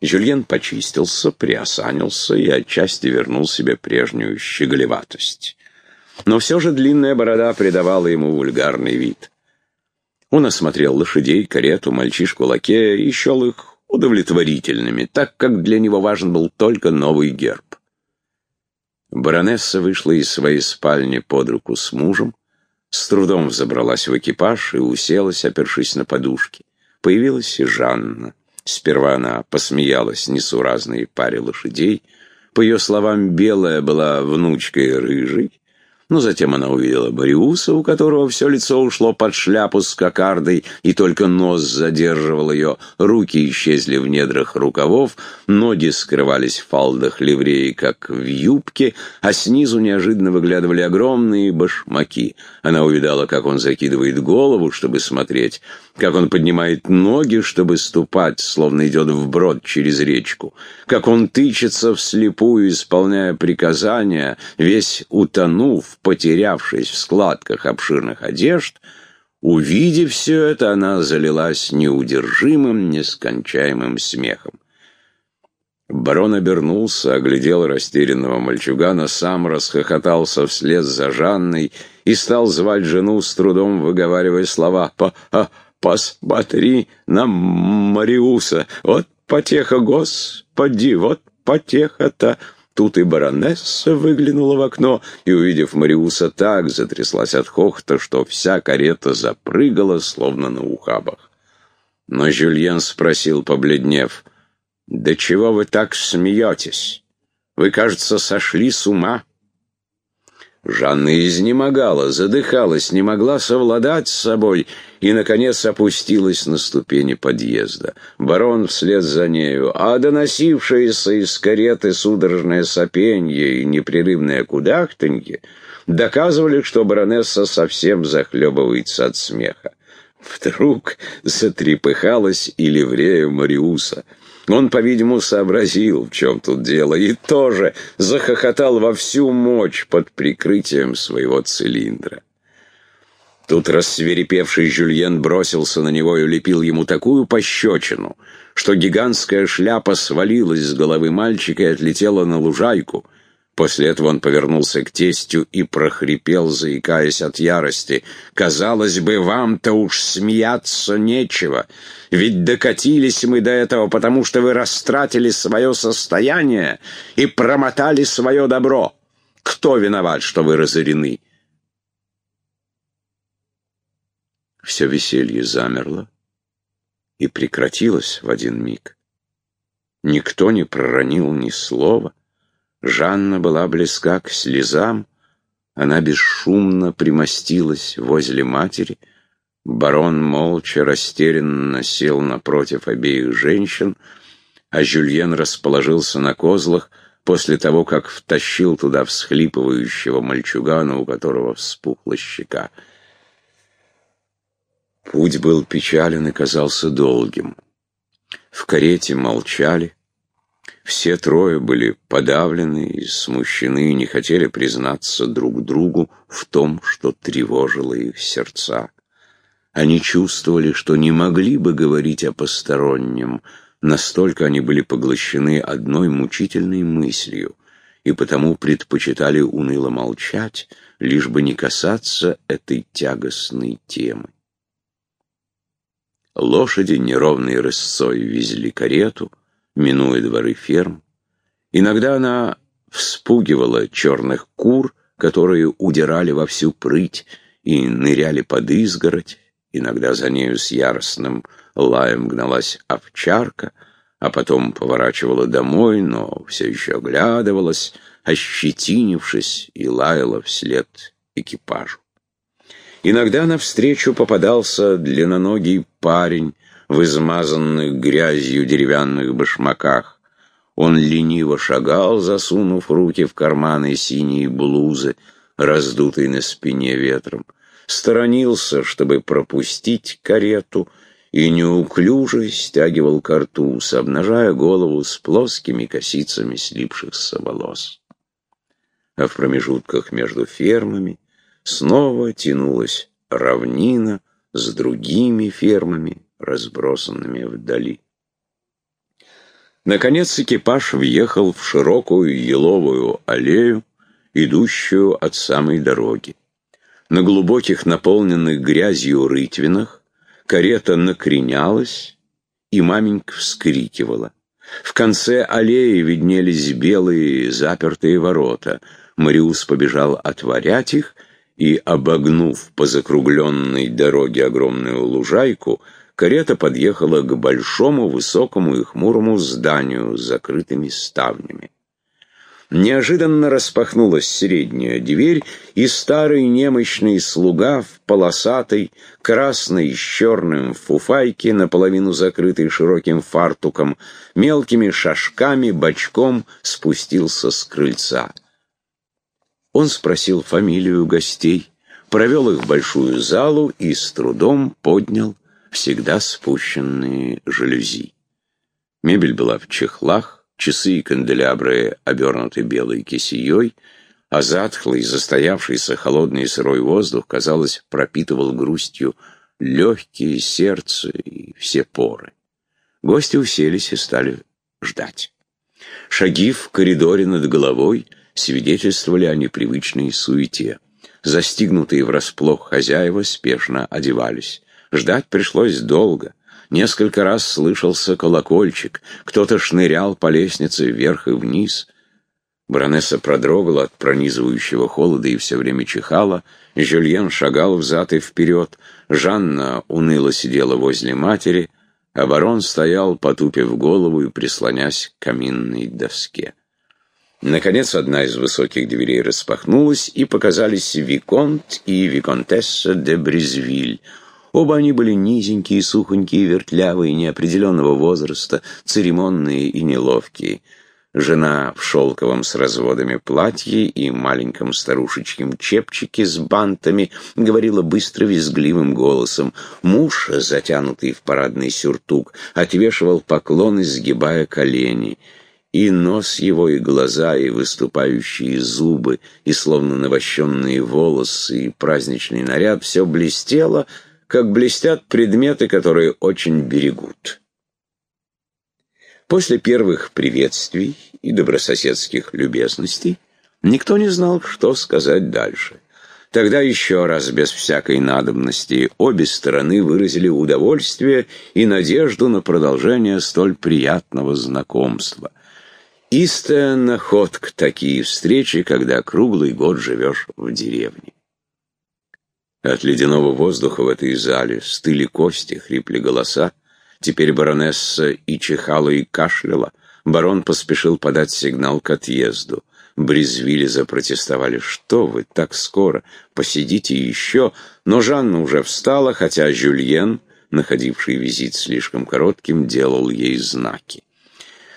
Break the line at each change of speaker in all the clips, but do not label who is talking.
Жюльен почистился, приосанился и отчасти вернул себе прежнюю щеголеватость. Но все же длинная борода придавала ему вульгарный вид. Он осмотрел лошадей, карету, мальчишку-лакея и счел их удовлетворительными, так как для него важен был только новый герб. Баронесса вышла из своей спальни под руку с мужем, с трудом взобралась в экипаж и уселась, опершись на подушки. Появилась и Жанна. Сперва она посмеялась несуразной паре лошадей. По ее словам, белая была внучкой рыжей, но затем она увидела Бориуса, у которого все лицо ушло под шляпу с кокардой, и только нос задерживал ее, руки исчезли в недрах рукавов, ноги скрывались в фалдах ливреи, как в юбке, а снизу неожиданно выглядывали огромные башмаки. Она увидала, как он закидывает голову, чтобы смотреть, как он поднимает ноги, чтобы ступать, словно идет вброд через речку, как он тычется вслепую, исполняя приказания, весь утонув, потерявшись в складках обширных одежд, увидев все это, она залилась неудержимым, нескончаемым смехом. Барон обернулся, оглядел растерянного мальчугана, сам расхохотался вслед за Жанной и стал звать жену, с трудом выговаривая слова «По... А, посмотри на Мариуса! Вот потеха, господи, вот потеха-то!» Тут и баронесса выглянула в окно и, увидев Мариуса, так затряслась от хохота, что вся карета запрыгала, словно на ухабах. Но Жюльен спросил, побледнев, «Да чего вы так смеетесь? Вы, кажется, сошли с ума». Жанна изнемогала, задыхалась, не могла совладать с собой и, наконец, опустилась на ступени подъезда. Барон вслед за нею, а доносившееся из кареты судорожное сопенье и непрерывное кудахтанье доказывали, что баронесса совсем захлебывается от смеха. Вдруг затрепыхалась и ливрея Мариуса — он, по-видимому, сообразил, в чем тут дело, и тоже захохотал во всю мощь под прикрытием своего цилиндра. Тут рассверепевший Жюльен бросился на него и улепил ему такую пощечину, что гигантская шляпа свалилась с головы мальчика и отлетела на лужайку — После этого он повернулся к тестю и прохрипел, заикаясь от ярости. «Казалось бы, вам-то уж смеяться нечего, ведь докатились мы до этого, потому что вы растратили свое состояние и промотали свое добро. Кто виноват, что вы разорены?» Все веселье замерло и прекратилось в один миг. Никто не проронил ни слова. Жанна была близка к слезам, она бесшумно примостилась возле матери. Барон молча, растерянно сел напротив обеих женщин, а Жюльен расположился на козлах после того, как втащил туда всхлипывающего мальчугана, у которого вспухла щека. Путь был печален и казался долгим. В карете молчали, все трое были подавлены и смущены и не хотели признаться друг другу в том, что тревожило их сердца. Они чувствовали, что не могли бы говорить о постороннем, настолько они были поглощены одной мучительной мыслью, и потому предпочитали уныло молчать, лишь бы не касаться этой тягостной темы. Лошади неровной рысцой везли карету, минуя дворы ферм. Иногда она вспугивала черных кур, которые удирали во всю прыть и ныряли под изгородь. Иногда за нею с яростным лаем гналась овчарка, а потом поворачивала домой, но все еще оглядывалась, ощетинившись, и лаяла вслед экипажу. Иногда навстречу попадался длинноногий парень, в измазанных грязью деревянных башмаках. Он лениво шагал, засунув руки в карманы синей блузы, раздутой на спине ветром, сторонился, чтобы пропустить карету, и неуклюже стягивал картуз, обнажая голову с плоскими косицами слипшихся волос. А в промежутках между фермами снова тянулась равнина с другими фермами, разбросанными вдали. Наконец экипаж въехал в широкую еловую аллею, идущую от самой дороги. На глубоких, наполненных грязью рытвинах карета накренялась, и маменька вскрикивала. В конце аллеи виднелись белые запертые ворота. Мариус побежал отворять их, и, обогнув по закругленной дороге огромную лужайку, карета подъехала к большому, высокому и хмурому зданию с закрытыми ставнями. Неожиданно распахнулась средняя дверь, и старый немощный слуга в полосатой, красной с черным фуфайке, наполовину закрытой широким фартуком, мелкими шажками, бочком спустился с крыльца. Он спросил фамилию гостей, провел их в большую залу и с трудом поднял всегда спущенные жалюзи. Мебель была в чехлах, часы и канделябры обернуты белой кисеей, а затхлый, застоявшийся холодный и сырой воздух, казалось, пропитывал грустью легкие, сердце и все поры. Гости уселись и стали ждать. Шаги в коридоре над головой свидетельствовали о непривычной суете. Застигнутые врасплох хозяева спешно одевались. Ждать пришлось долго. Несколько раз слышался колокольчик, кто-то шнырял по лестнице вверх и вниз. Баронесса продрогла от пронизывающего холода и все время чихала. Жюльен шагал взад и вперед. Жанна уныло сидела возле матери, а барон стоял, потупив голову и прислонясь к каминной доске. Наконец, одна из высоких дверей распахнулась, и показались Виконт и Виконтесса де Брезвиль. Оба они были низенькие, сухонькие, вертлявые, неопределенного возраста, церемонные и неловкие. Жена в шелковом с разводами платье и маленьком старушечьем чепчике с бантами говорила быстро визгливым голосом. Муж, затянутый в парадный сюртук, отвешивал поклоны, сгибая колени — и нос его, и глаза, и выступающие зубы, и словно навощенные волосы, и праздничный наряд — все блестело, как блестят предметы, которые очень берегут. После первых приветствий и добрососедских любезностей никто не знал, что сказать дальше. Тогда еще раз, без всякой надобности, обе стороны выразили удовольствие и надежду на продолжение столь приятного знакомства. Истая находка такие встречи, когда круглый год живешь в деревне. От ледяного воздуха в этой зале стыли кости, хрипли голоса. Теперь баронесса и чихала, и кашляла. Барон поспешил подать сигнал к отъезду. Брезвили запротестовали. «Что вы, так скоро? Посидите еще!» Но Жанна уже встала, хотя Жюльен, находивший визит слишком коротким, делал ей знаки.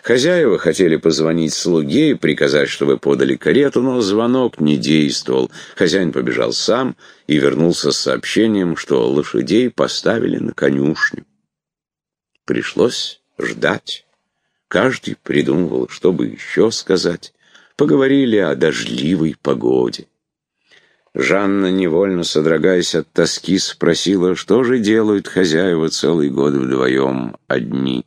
Хозяева хотели позвонить слуге и приказать, чтобы подали карету, но звонок не действовал. Хозяин побежал сам и вернулся с сообщением, что лошадей поставили на конюшню. Пришлось ждать. Каждый придумывал, что бы еще сказать. Поговорили о дождливой погоде. Жанна, невольно содрогаясь от тоски, спросила, что же делают хозяева целый год вдвоем одни.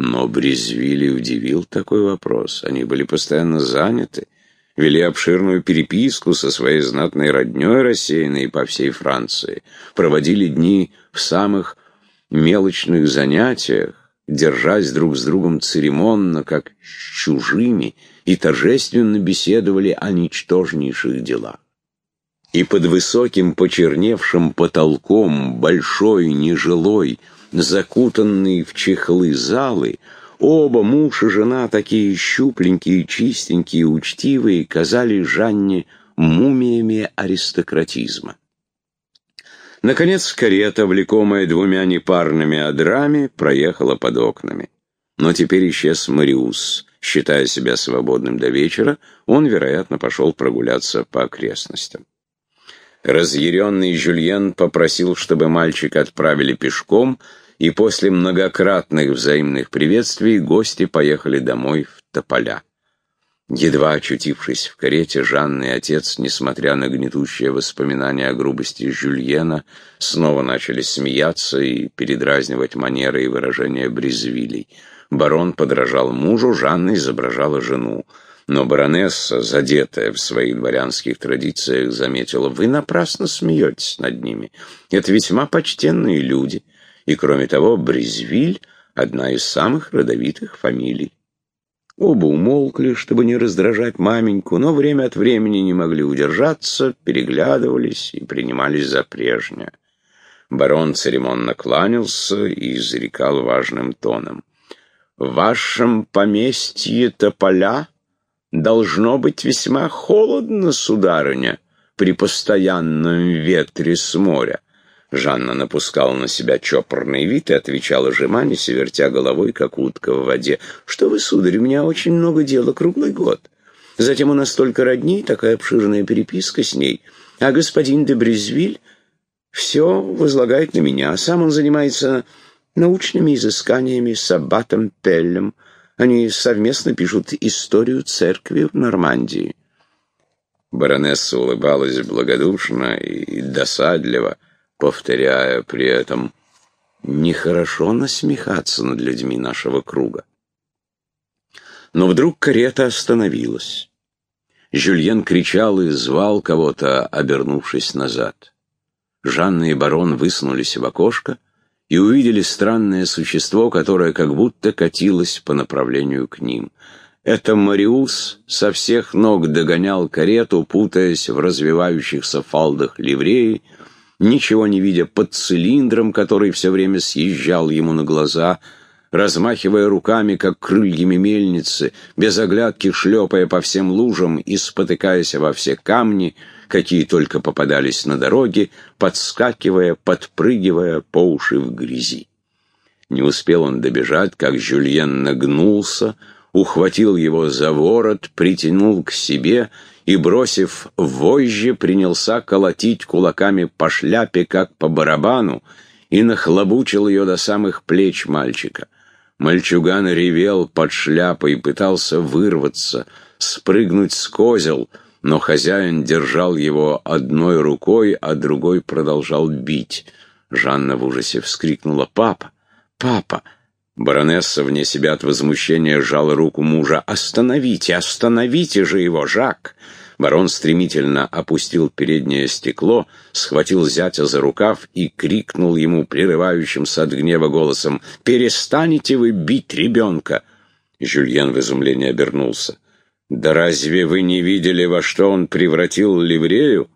Но Брезвилли удивил такой вопрос. Они были постоянно заняты, вели обширную переписку со своей знатной роднёй, рассеянной по всей Франции, проводили дни в самых мелочных занятиях, держась друг с другом церемонно, как с чужими, и торжественно беседовали о ничтожнейших делах. И под высоким почерневшим потолком большой нежилой, закутанные в чехлы залы, оба, муж и жена, такие щупленькие, чистенькие, учтивые, казались Жанне мумиями аристократизма. Наконец карета, влекомая двумя непарными одрами, проехала под окнами. Но теперь исчез Мариус. Считая себя свободным до вечера, он, вероятно, пошел прогуляться по окрестностям. Разъяренный Жюльен попросил, чтобы мальчика отправили пешком, и после многократных взаимных приветствий гости поехали домой в Тополя. Едва очутившись в карете, Жанна и отец, несмотря на гнетущее воспоминания о грубости Жюльена, снова начали смеяться и передразнивать манеры и выражения Брезвилей. Барон подражал мужу, Жанна изображала жену. Но баронесса, задетая в своих дворянских традициях, заметила, «Вы напрасно смеетесь над ними. Это весьма почтенные люди. И, кроме того, Брезвиль — одна из самых родовитых фамилий». Оба умолкли, чтобы не раздражать маменьку, но время от времени не могли удержаться, переглядывались и принимались за прежнее. Барон церемонно кланялся и изрекал важным тоном. «В вашем поместье тополя должно быть весьма холодно, сударыня, при постоянном ветре с моря». Жанна напускала на себя чопорный вид и отвечала жеманясь, вертя головой, как утка в воде. «Что вы, сударь, у меня очень много дела круглый год. Затем у нас столько родней, такая обширная переписка с ней. А господин де Брезвиль все возлагает на меня. Сам он занимается научными изысканиями с аббатом Пеллем. Они совместно пишут историю церкви в Нормандии». Баронесса улыбалась благодушно и досадливо повторяя при этом «Нехорошо насмехаться над людьми нашего круга». Но вдруг карета остановилась. Жюльен кричал и звал кого-то, обернувшись назад. Жанна и барон высунулись в окошко и увидели странное существо, которое как будто катилось по направлению к ним. Это Мариус со всех ног догонял карету, путаясь в развивающихся фалдах ливреи, ничего не видя под цилиндром, который все время съезжал ему на глаза, размахивая руками, как крыльями мельницы, без оглядки шлепая по всем лужам и спотыкаясь во все камни, какие только попадались на дороге, подскакивая, подпрыгивая по уши в грязи. Не успел он добежать, как Жюльен нагнулся, ухватил его за ворот, притянул к себе и, бросив вожжи, принялся колотить кулаками по шляпе, как по барабану, и нахлобучил ее до самых плеч мальчика. Мальчуган ревел под шляпой, пытался вырваться, спрыгнуть с козел, но хозяин держал его одной рукой, а другой продолжал бить. Жанна в ужасе вскрикнула «Папа! Папа!» Баронесса вне себя от возмущения сжала руку мужа. «Остановите, остановите же его, Жак!» Барон стремительно опустил переднее стекло, схватил зятя за рукав и крикнул ему прерывающимся от гнева голосом «Перестанете вы бить ребенка!» Жюльен в изумлении обернулся. «Да разве вы не видели, во что он превратил ливрею?»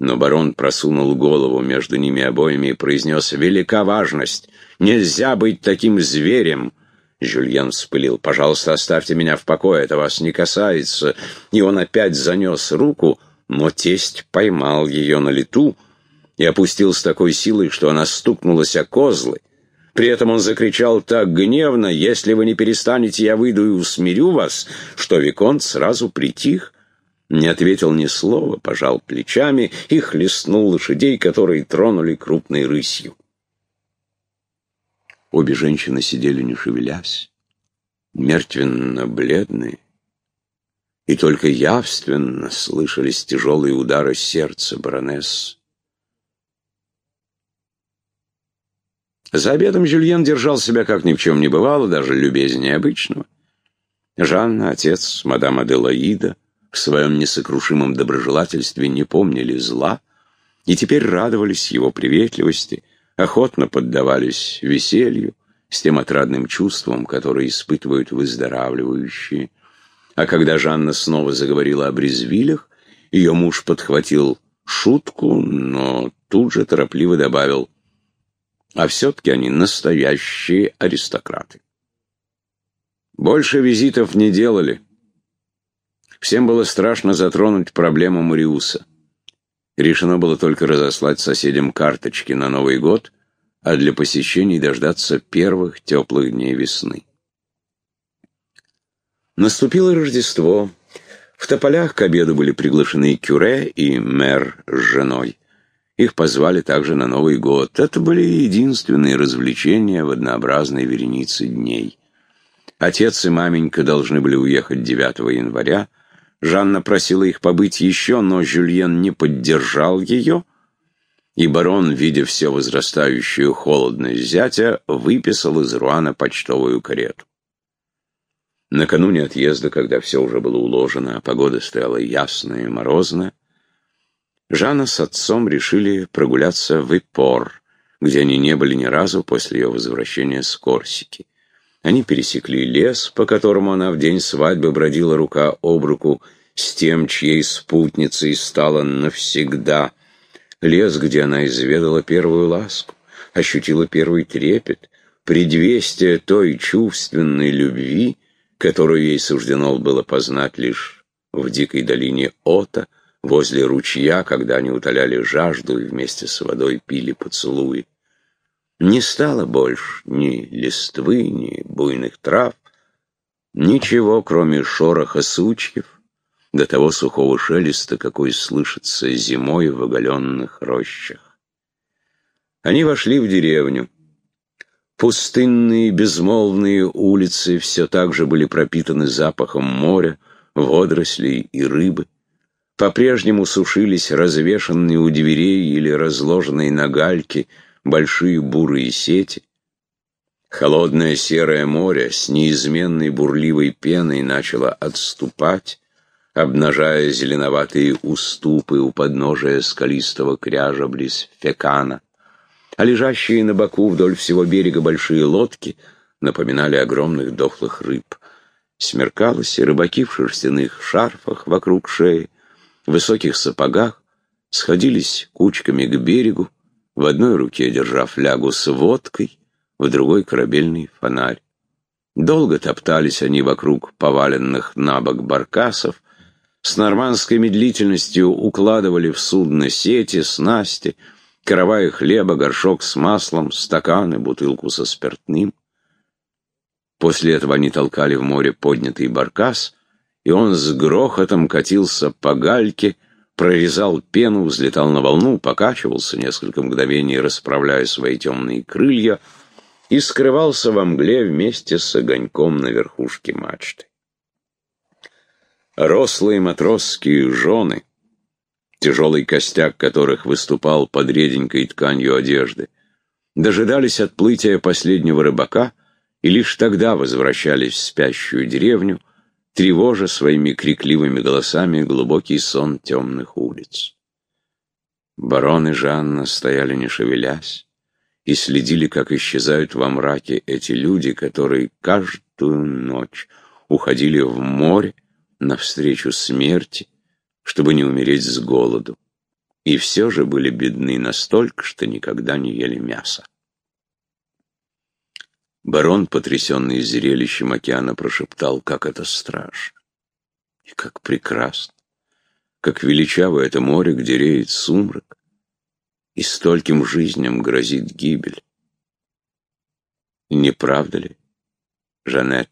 Но барон просунул голову между ними обоими и произнес «Велика важность! Нельзя быть таким зверем!» Жюльен вспылил. «Пожалуйста, оставьте меня в покое, это вас не касается». И он опять занес руку, но тесть поймал ее на лету и опустил с такой силой, что она стукнулась о козлы. При этом он закричал так гневно, «Если вы не перестанете, я выйду и усмирю вас», что Виконт сразу притих, не ответил ни слова, пожал плечами и хлестнул лошадей, которые тронули крупной рысью. Обе женщины сидели не шевелясь, мертвенно-бледные, и только явственно слышались тяжелые удары сердца баронесс. За обедом Жюльен держал себя как ни в чем не бывало, даже любезнее обычного. Жанна, отец, мадам Аделаида в своем несокрушимом доброжелательстве не помнили зла и теперь радовались его приветливости — охотно поддавались веселью, с тем отрадным чувством, которое испытывают выздоравливающие. А когда Жанна снова заговорила о Брезвилях, ее муж подхватил шутку, но тут же торопливо добавил, а все-таки они настоящие аристократы. Больше визитов не делали. Всем было страшно затронуть проблему Мариуса. Решено было только разослать соседям карточки на Новый год, а для посещений дождаться первых теплых дней весны. Наступило Рождество. В тополях к обеду были приглашены Кюре и мэр с женой. Их позвали также на Новый год. Это были единственные развлечения в однообразной веренице дней. Отец и маменька должны были уехать 9 января, Жанна просила их побыть еще, но Жюльен не поддержал ее, и барон, видя все возрастающую холодность зятя, выписал из Руана почтовую карету. Накануне отъезда, когда все уже было уложено, а погода стояла ясная и морозная, Жанна с отцом решили прогуляться в Ипор, где они не были ни разу после ее возвращения с Корсики. Они пересекли лес, по которому она в день свадьбы бродила рука об руку с тем, чьей спутницей стала навсегда. Лес, где она изведала первую ласку, ощутила первый трепет, предвестие той чувственной любви, которую ей суждено было познать лишь в дикой долине Ота, возле ручья, когда они утоляли жажду и вместе с водой пили поцелуи. Не стало больше ни листвы, ни буйных трав, ничего, кроме шороха сучьев, до того сухого шелеста, какой слышится зимой в оголенных рощах. Они вошли в деревню. Пустынные безмолвные улицы все так же были пропитаны запахом моря, водорослей и рыбы. По-прежнему сушились развешанные у дверей или разложенные на гальке большие бурые сети. Холодное серое море с неизменной бурливой пеной начало отступать, обнажая зеленоватые уступы у подножия скалистого кряжа близ Фекана а лежащие на боку вдоль всего берега большие лодки напоминали огромных дохлых рыб. Смеркалось, и рыбаки в шерстяных шарфах вокруг шеи, в высоких сапогах, сходились кучками к берегу, в одной руке держа флягу с водкой, в другой корабельный фонарь. Долго топтались они вокруг поваленных на бок баркасов, с нормандской медлительностью укладывали в судно сети, снасти, каравай хлеба, горшок с маслом, стакан и бутылку со спиртным. После этого они толкали в море поднятый баркас, и он с грохотом катился по гальке, прорезал пену, взлетал на волну, покачивался несколько мгновений, расправляя свои темные крылья, и скрывался во мгле вместе с огоньком на верхушке мачты. Рослые матросские жены — тяжелый костяк которых выступал под реденькой тканью одежды, дожидались отплытия последнего рыбака и лишь тогда возвращались в спящую деревню, тревожа своими крикливыми голосами глубокий сон темных улиц. Барон и Жанна стояли не шевелясь и следили, как исчезают во мраке эти люди, которые каждую ночь уходили в море навстречу смерти, чтобы не умереть с голоду, и все же были бедны настолько, что никогда не ели мяса. Барон, потрясенный зрелищем океана, прошептал, как это страшно и как прекрасно, как величаво это море, где реет сумрак, и стольким жизням грозит гибель. Не правда ли, Жанет?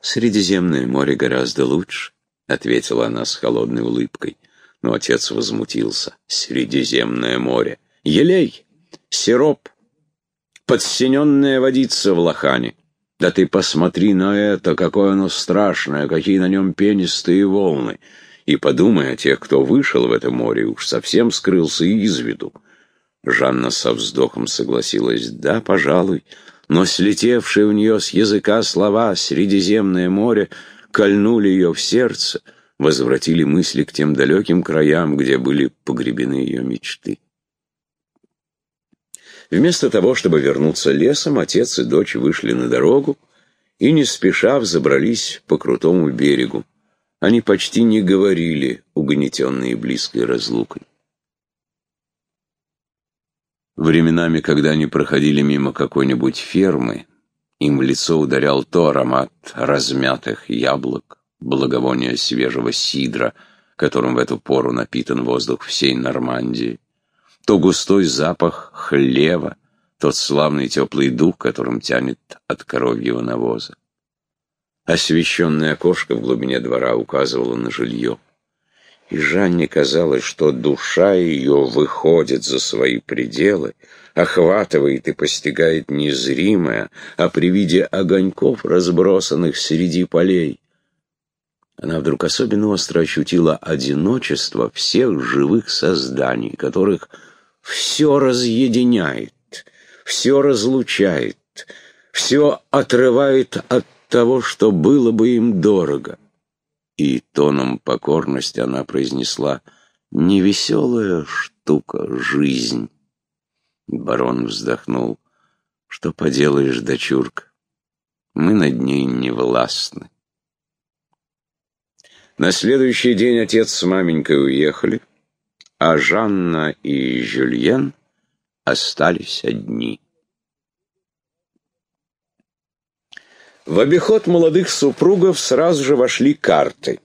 Средиземное море гораздо лучше. — ответила она с холодной улыбкой. Но отец возмутился. «Средиземное море! Елей! Сироп! Подсиненная водица в лохане! Да ты посмотри на это, какое оно страшное, какие на нем пенистые волны! И подумай о тех, кто вышел в это море, уж совсем скрылся из виду!» Жанна со вздохом согласилась. «Да, пожалуй, но слетевшие у нее с языка слова «Средиземное море» кольнули ее в сердце, возвратили мысли к тем далеким краям, где были погребены ее мечты. Вместо того, чтобы вернуться лесом, отец и дочь вышли на дорогу и не спеша взобрались по крутому берегу. Они почти не говорили, угнетенные близкой разлукой. Временами, когда они проходили мимо какой-нибудь фермы, им в лицо ударял то аромат размятых яблок, благовоние свежего сидра, которым в эту пору напитан воздух всей Нормандии, то густой запах хлева, тот славный теплый дух, которым тянет от коровьего навоза. Освещенное окошко в глубине двора указывало на жилье. И Жанне казалось, что душа ее выходит за свои пределы, охватывает и постигает незримое, а при виде огоньков, разбросанных среди полей, она вдруг особенно остро ощутила одиночество всех живых созданий, которых все разъединяет, все разлучает, все отрывает от того, что было бы им дорого. И тоном покорности она произнесла «Невеселая штука жизнь». Барон вздохнул. «Что поделаешь, дочурка? Мы над ней не властны». На следующий день отец с маменькой уехали, а Жанна и Жюльен остались одни. В обиход молодых супругов сразу же вошли карты.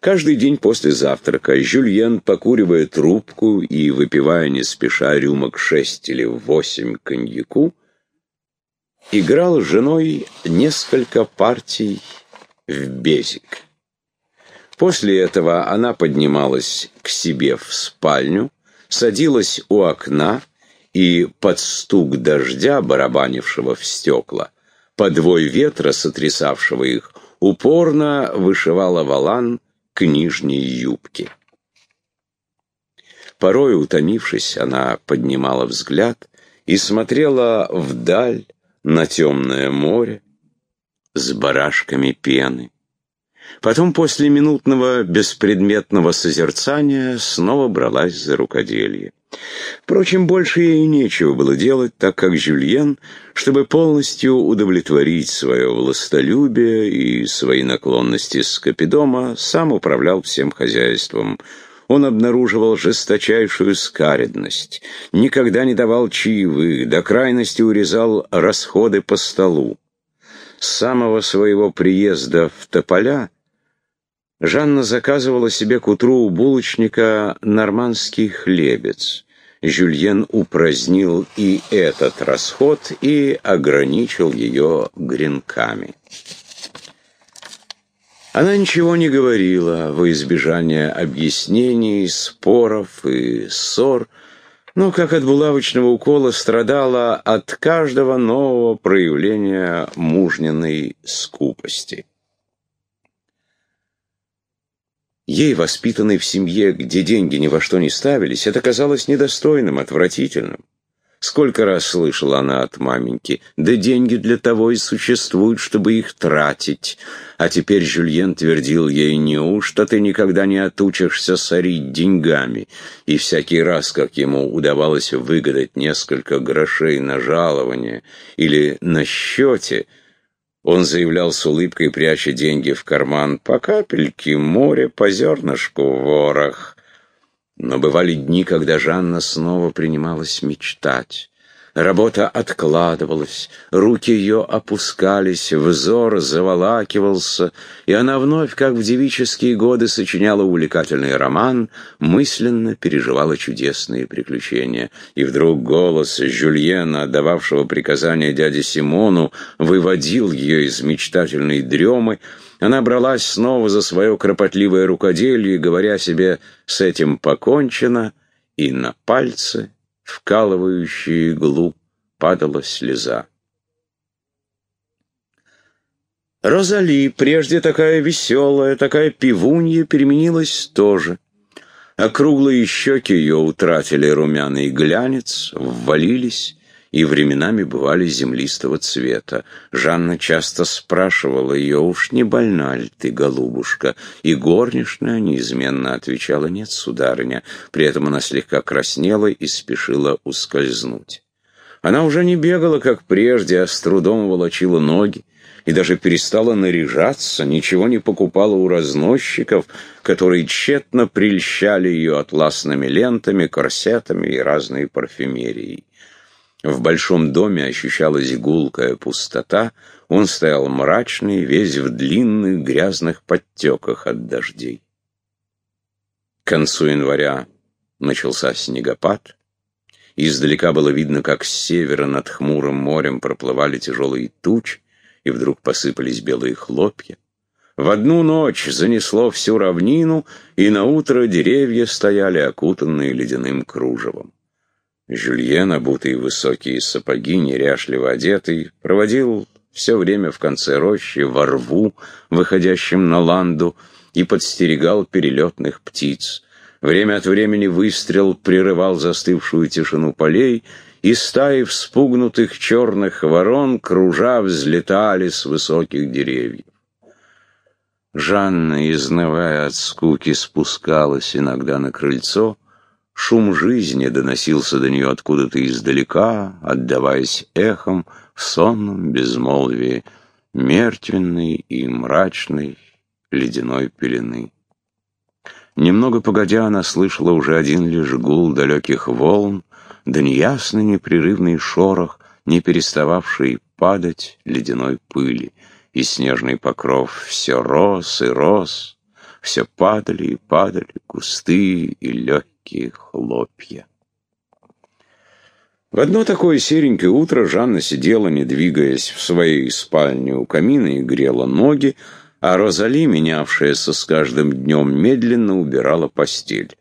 Каждый день после завтрака Жюльен, покуривая трубку и выпивая не спеша рюмок шесть или восемь коньяку, играл с женой несколько партий в безик. После этого она поднималась к себе в спальню, садилась у окна и под стук дождя, барабанившего в стекла, подвой ветра, сотрясавшего их, упорно вышивала валан к нижней юбке. Порой, утомившись, она поднимала взгляд и смотрела вдаль на темное море с барашками пены. Потом, после минутного беспредметного созерцания, снова бралась за рукоделие. Впрочем, больше ей нечего было делать, так как Жюльен, чтобы полностью удовлетворить свое властолюбие и свои наклонности с Капидома, сам управлял всем хозяйством. Он обнаруживал жесточайшую скаредность, никогда не давал чаевых, до крайности урезал расходы по столу. С самого своего приезда в Тополя Жанна заказывала себе к утру у булочника нормандский хлебец. Жюльен упразднил и этот расход и ограничил ее гренками. Она ничего не говорила во избежание объяснений, споров и ссор, но, как от булавочного укола, страдала от каждого нового проявления мужниной скупости. Ей, воспитанной в семье, где деньги ни во что не ставились, это казалось недостойным, отвратительным. Сколько раз слышала она от маменьки, да деньги для того и существуют, чтобы их тратить. А теперь Жюльен твердил ей, неужто ты никогда не отучишься сорить деньгами? И всякий раз, как ему удавалось выгадать несколько грошей на жалование или на счете, он заявлял с улыбкой, пряча деньги в карман, по капельке море, по зернышку ворох. Но бывали дни, когда Жанна снова принималась мечтать. Работа откладывалась, руки ее опускались, взор заволакивался, и она вновь, как в девические годы, сочиняла увлекательный роман, мысленно переживала чудесные приключения. И вдруг голос Жюльена, отдававшего приказания дяде Симону, выводил ее из мечтательной дремы, она бралась снова за свое кропотливое рукоделие, говоря себе «с этим покончено», и на пальцы вкалывающую иглу, падала слеза. Розали, прежде такая веселая, такая пивунья, переменилась тоже. Округлые щеки ее утратили румяный глянец, ввалились, и временами бывали землистого цвета. Жанна часто спрашивала ее, уж не больна ли ты, голубушка, и горничная неизменно отвечала, нет, сударыня. При этом она слегка краснела и спешила ускользнуть. Она уже не бегала, как прежде, а с трудом волочила ноги и даже перестала наряжаться, ничего не покупала у разносчиков, которые тщетно прельщали ее атласными лентами, корсетами и разной парфюмерией. В большом доме ощущалась гулкая пустота, он стоял мрачный, весь в длинных грязных подтеках от дождей. К концу января начался снегопад. Издалека было видно, как с севера над хмурым морем проплывали тяжелые тучи, и вдруг посыпались белые хлопья. В одну ночь занесло всю равнину, и на утро деревья стояли окутанные ледяным кружевом. Жюльен, обутый в высокие сапоги, неряшливо одетый, проводил все время в конце рощи во рву, выходящем на ланду, и подстерегал перелетных птиц. Время от времени выстрел прерывал застывшую тишину полей, и стаи вспугнутых черных ворон, кружа, взлетали с высоких деревьев. Жанна, изнывая от скуки, спускалась иногда на крыльцо. Шум жизни доносился до нее откуда-то издалека, отдаваясь эхом в сонном безмолвии мертвенной и мрачной ледяной пелены. Немного погодя, она слышала уже один лишь гул далеких волн, да неясный непрерывный шорох, не перестававший падать ледяной пыли и снежный покров все рос и рос, все падали и падали густые и легкие хлопья. В одно такое серенькое утро Жанна сидела, не двигаясь, в своей спальне у камина и грела ноги, а Розали, менявшаяся с каждым днем, медленно убирала постель.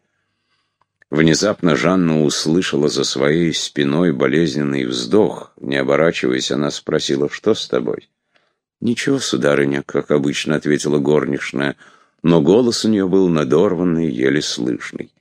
Внезапно Жанна услышала за своей спиной болезненный вздох. Не оборачиваясь, она спросила, что с тобой? «Ничего, сударыня», — как обычно ответила горничная, но голос у нее был надорванный, еле слышный.